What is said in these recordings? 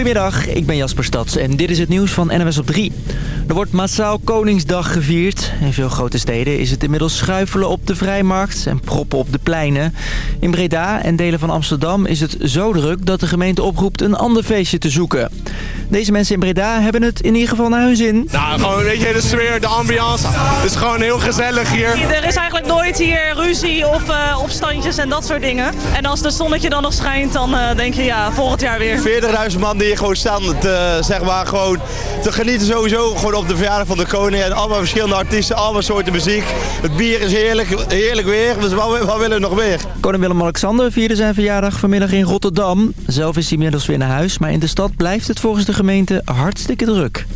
Goedemiddag, ik ben Jasper Stads en dit is het nieuws van NWS op 3. Er wordt massaal Koningsdag gevierd. In veel grote steden is het inmiddels schuifelen op de Vrijmarkt en proppen op de pleinen. In Breda en delen van Amsterdam is het zo druk dat de gemeente oproept een ander feestje te zoeken. Deze mensen in Breda hebben het in ieder geval naar hun zin. Nou, gewoon weet je, de sfeer, de ambiance. Het is gewoon heel gezellig hier. Er is eigenlijk nooit hier ruzie of uh, opstandjes en dat soort dingen. En als het zonnetje dan nog schijnt, dan uh, denk je ja, volgend jaar weer. 40.000 man die hier gewoon staan te, zeg maar, gewoon te genieten sowieso gewoon op de verjaardag van de koning. En allemaal verschillende artiesten, allemaal soorten muziek. Het bier is heerlijk, heerlijk weer, dus wat, wat willen we nog meer? Koning Willem-Alexander vierde zijn verjaardag vanmiddag in Rotterdam. Zelf is hij inmiddels weer naar huis, maar in de stad blijft het volgens de gemeente hartstikke druk.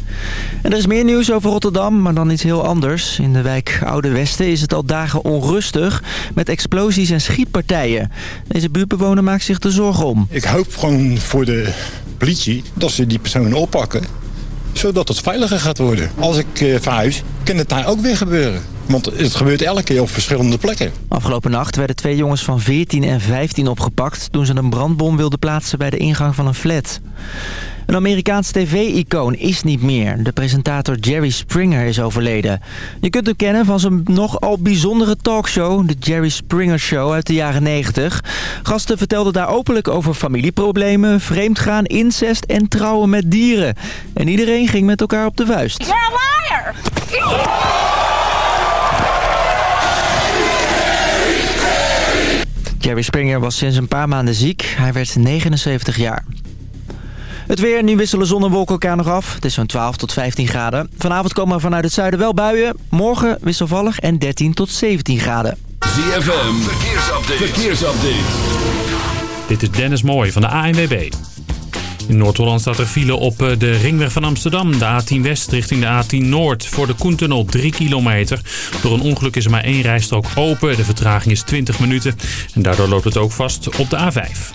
En er is meer nieuws over Rotterdam, maar dan iets heel anders. In de wijk Oude Westen is het al dagen onrustig met explosies en schietpartijen. Deze buurtbewoner maakt zich er zorgen om. Ik hoop gewoon voor de politie dat ze die personen oppakken zodat het veiliger gaat worden. Als ik uh, verhuis, kan het daar ook weer gebeuren. Want het gebeurt elke keer op verschillende plekken. Afgelopen nacht werden twee jongens van 14 en 15 opgepakt... toen ze een brandbom wilden plaatsen bij de ingang van een flat. Een Amerikaans tv-icoon is niet meer. De presentator Jerry Springer is overleden. Je kunt hem kennen van zijn nogal bijzondere talkshow... de Jerry Springer Show uit de jaren 90. Gasten vertelden daar openlijk over familieproblemen... vreemdgaan, incest en trouwen met dieren. En iedereen ging met elkaar op de vuist. You're a liar! Jerry Springer was sinds een paar maanden ziek. Hij werd 79 jaar. Het weer, nu wisselen zon en wolken elkaar nog af. Het is zo'n 12 tot 15 graden. Vanavond komen er vanuit het zuiden wel buien. Morgen wisselvallig en 13 tot 17 graden. ZFM, verkeersupdate. verkeersupdate. Dit is Dennis Mooij van de ANWB. In Noord-Holland staat er file op eh, de ringweg van Amsterdam. De A10 West richting de A10 Noord. Voor de Koentunnel 3 kilometer. Door een ongeluk is er maar één rijstrook open. De vertraging is 20 minuten. En daardoor loopt het ook vast op de A5.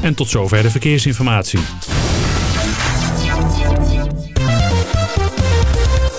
En tot zover de verkeersinformatie.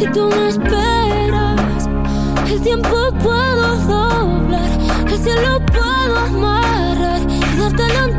Si tú me esperas, el tiempo puedo doblar, el cielo puedo amarrar y dártelo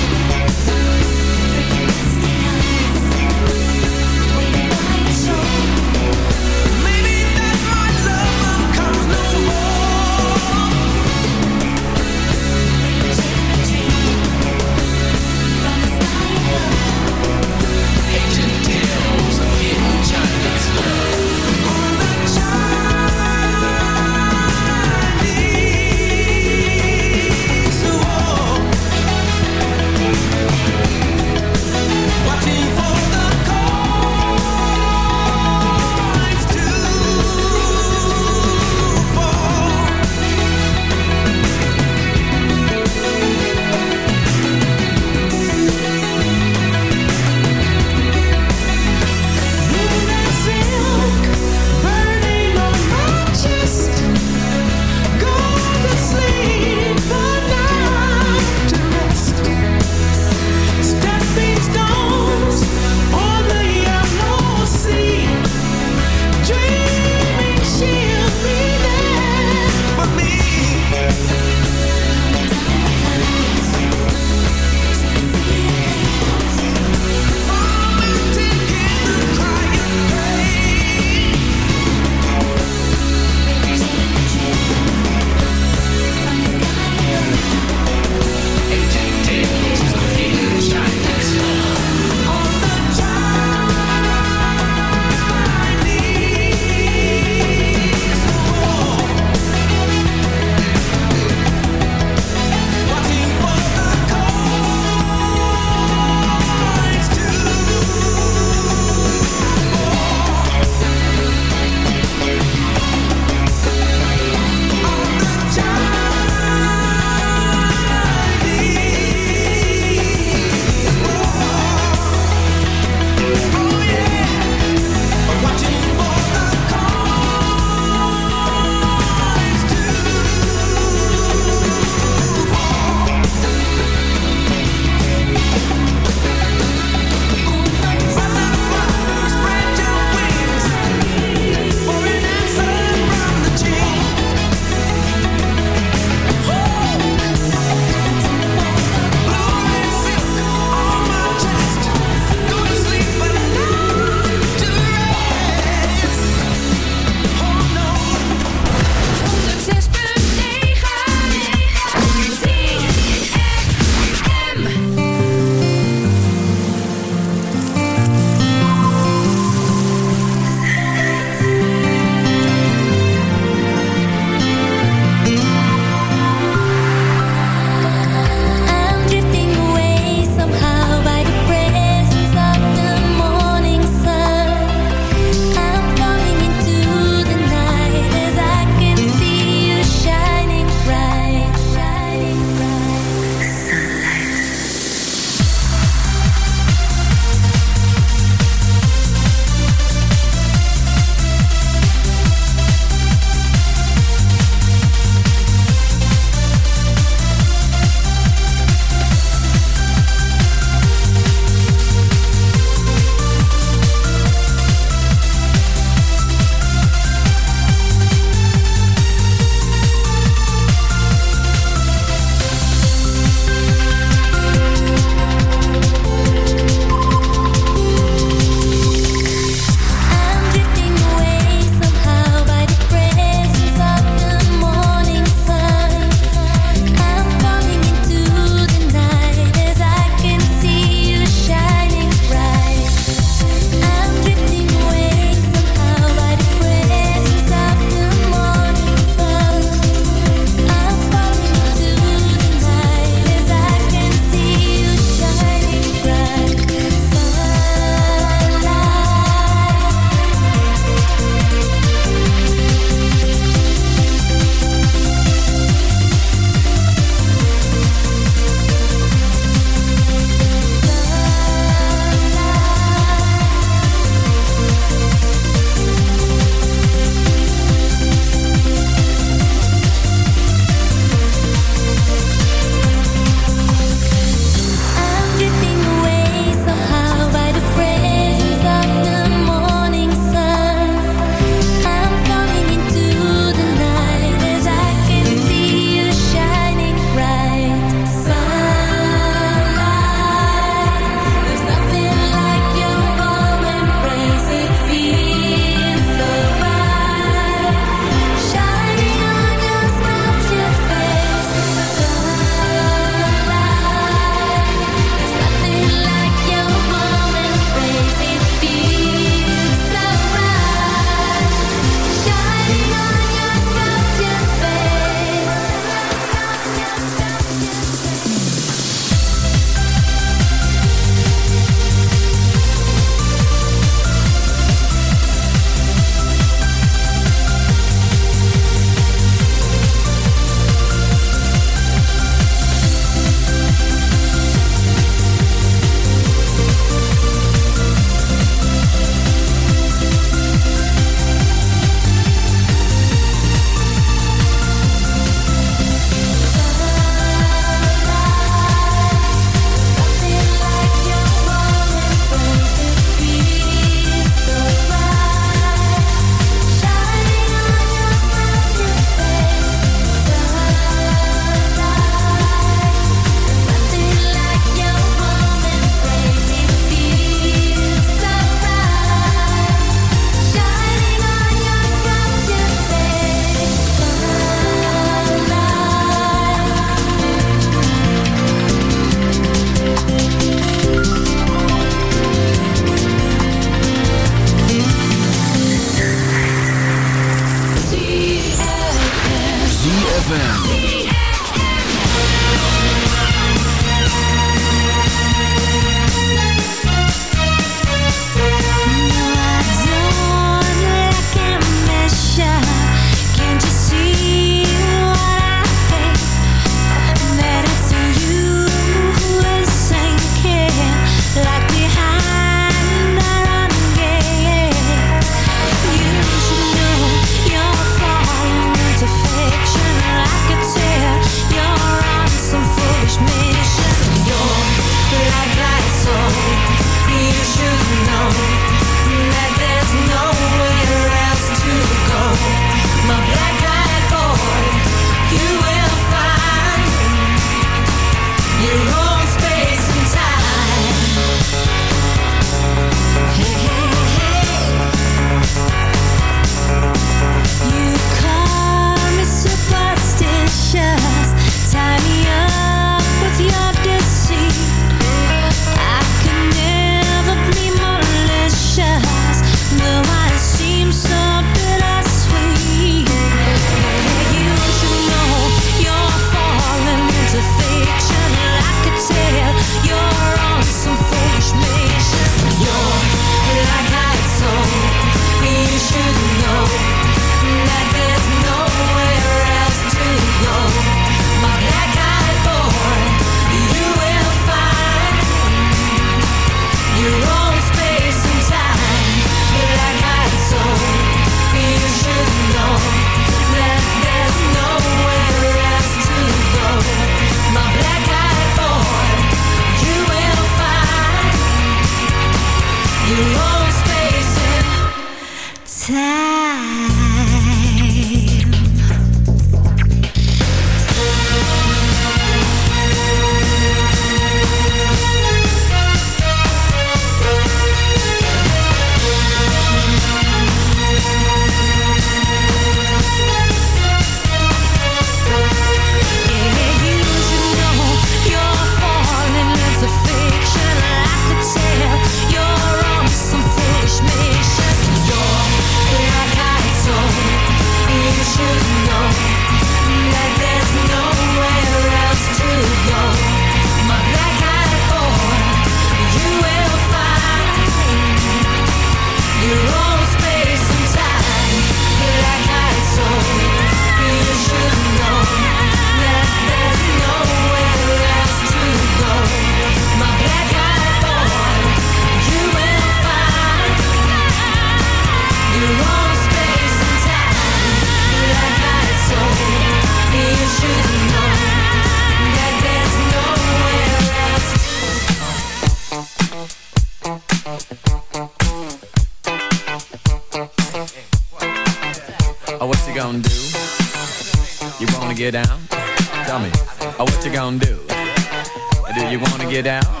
down?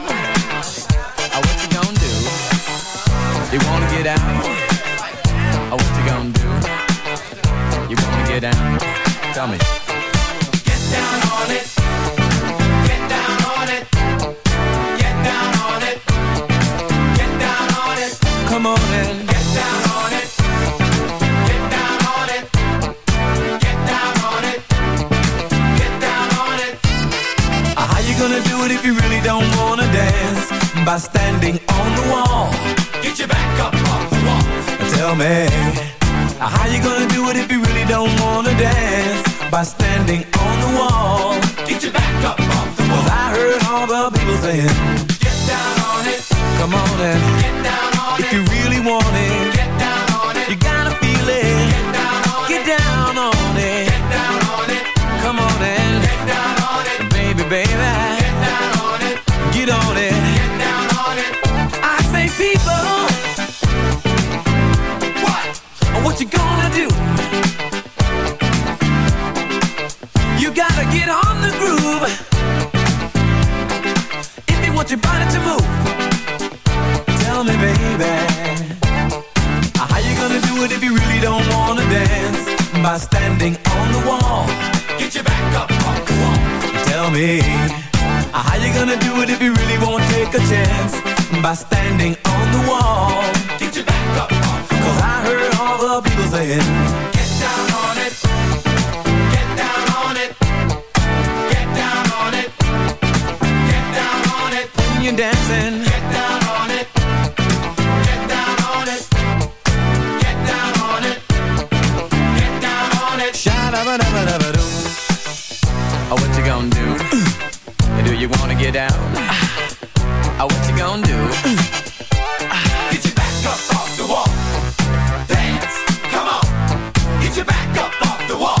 Tell me, baby How you gonna do it if you really don't wanna dance? By standing on the wall. Get your back up Tell me How you gonna do it if you really won't take a chance? By standing on the wall. Get your back Cause I heard all the people saying on you're dancing. Get down on it. Get down on it. Get down on it. Get down on it. Sha-da-ba-da-ba-da-ba-doo. Oh, what you gonna do? Do you wanna get down? Oh, what you gonna do? Get your back up off the wall. Dance, come on. Get your back up off the wall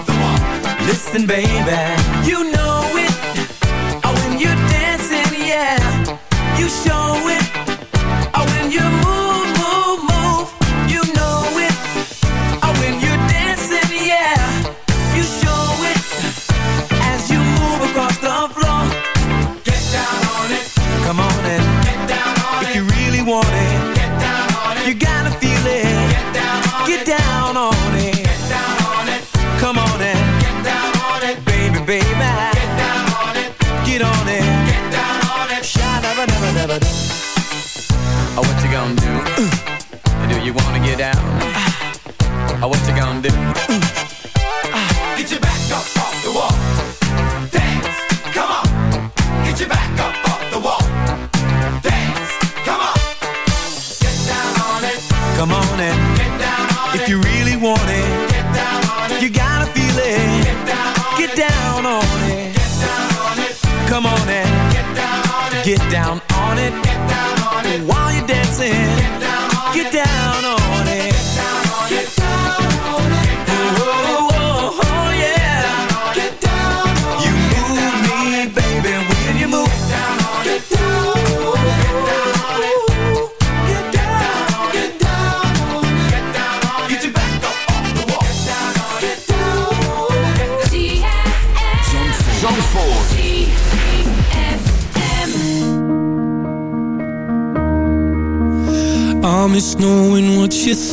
Listen, baby. You know it. Oh, when you're dancing, yeah. You show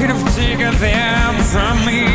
could have taken them from me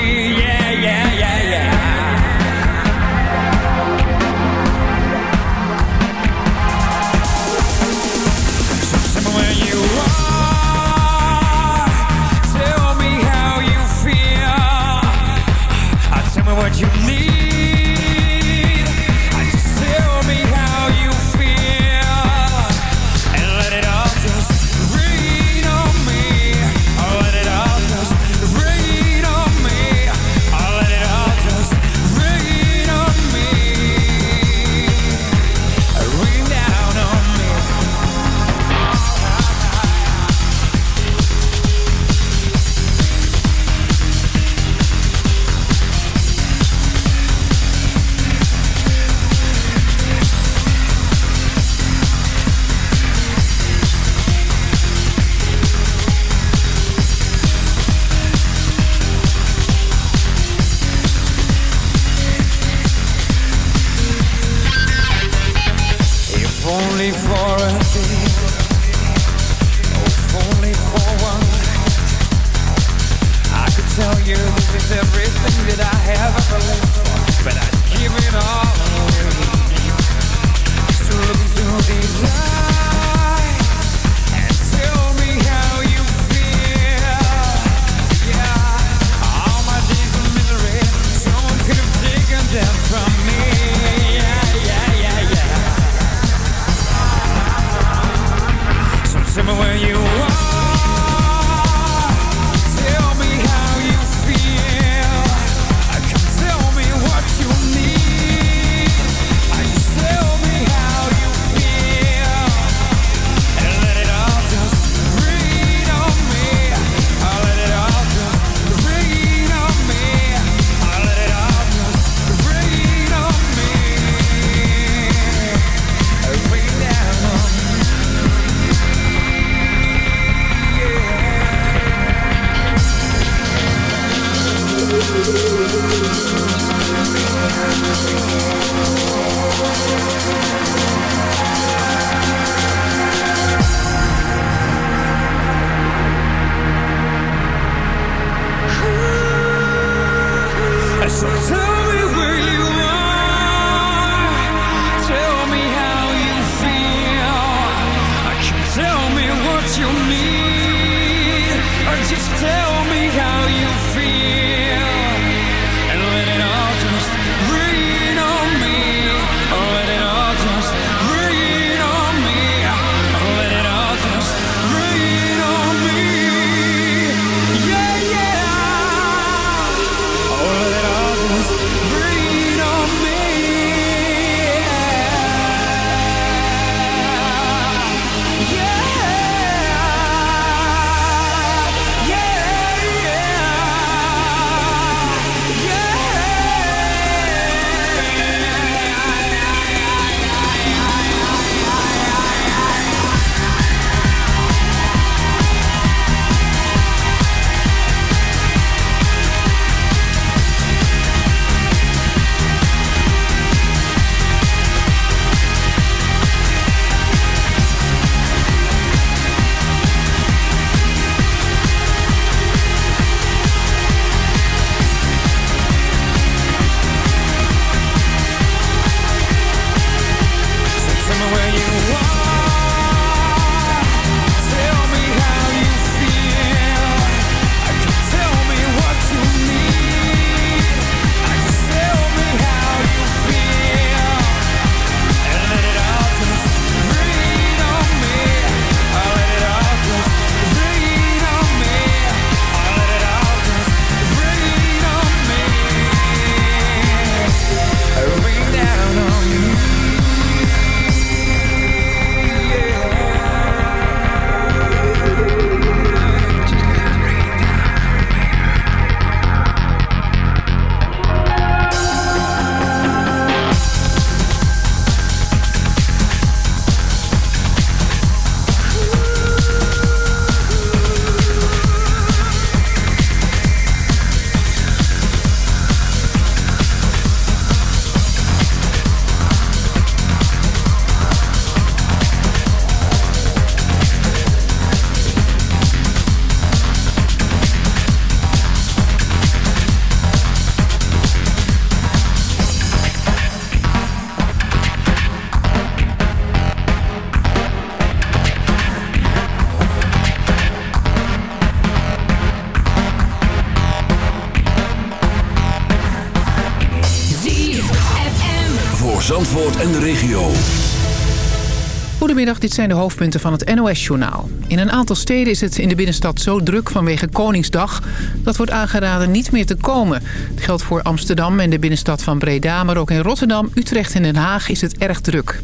Goedemiddag, dit zijn de hoofdpunten van het NOS-journaal. In een aantal steden is het in de binnenstad zo druk vanwege Koningsdag... dat wordt aangeraden niet meer te komen. Het geldt voor Amsterdam en de binnenstad van Breda... maar ook in Rotterdam, Utrecht en Den Haag is het erg druk.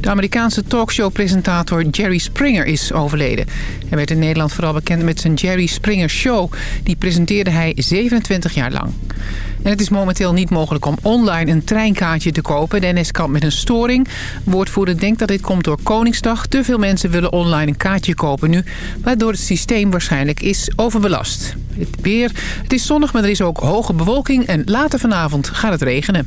De Amerikaanse talkshow-presentator Jerry Springer is overleden. Hij werd in Nederland vooral bekend met zijn Jerry Springer Show. Die presenteerde hij 27 jaar lang. En het is momenteel niet mogelijk om online een treinkaartje te kopen. De NS kampt met een storing. Woordvoerder denkt dat dit komt door Koningsdag. Te veel mensen willen online een kaartje kopen nu... waardoor het systeem waarschijnlijk is overbelast. Het weer, het is zonnig, maar er is ook hoge bewolking... en later vanavond gaat het regenen.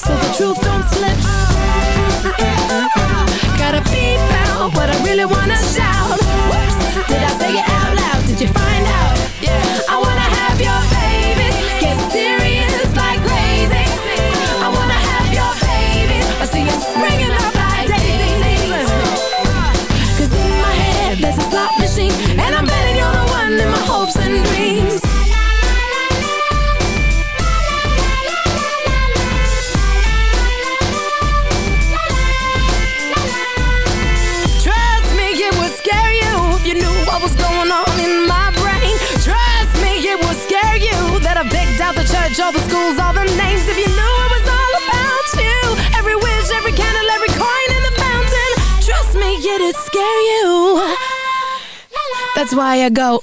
so the truth don't slip That's why I go.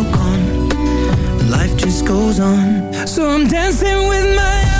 all gone Life just goes on. So I'm dancing with my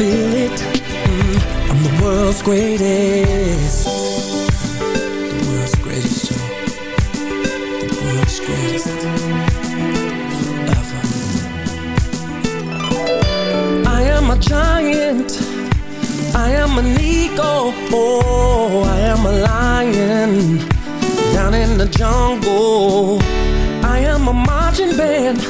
feel it. Mm, I'm the world's greatest. The world's greatest, Joe The world's greatest Ever. I am a giant. I am an eagle. Oh, I am a lion. Down in the jungle. I am a marching band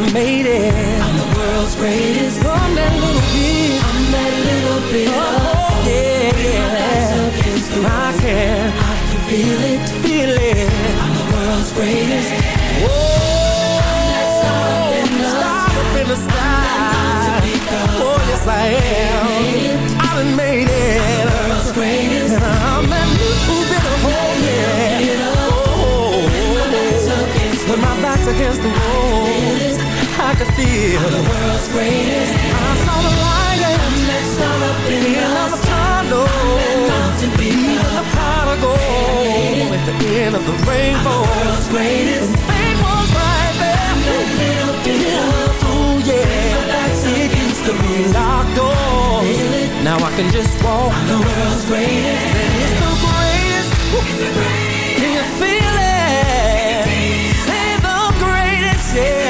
I made it. I'm the world's greatest. I'm that little bit. I'm that little bit. Oh, oh yeah, yeah. I can. I can feel it. Feel it. I'm the world's greatest. Whoa. Star up in the sky. Oh, yes, I am. I done made it. The World's greatest. And I'm that little bit of hope, yeah. Oh, oh, oh when my back's against the wall, Can feel the world's greatest. I saw the light and that star up in the end of the tunnel. Mountain peak up high to go at the end of the rainbow. I'm The world's greatest. And fame was right there. That little bit of ooh yeah. My back's against the locked doors. Now I can just walk I'm the world's greatest. And it's the greatest. Can you feel it? Say the greatest, yeah.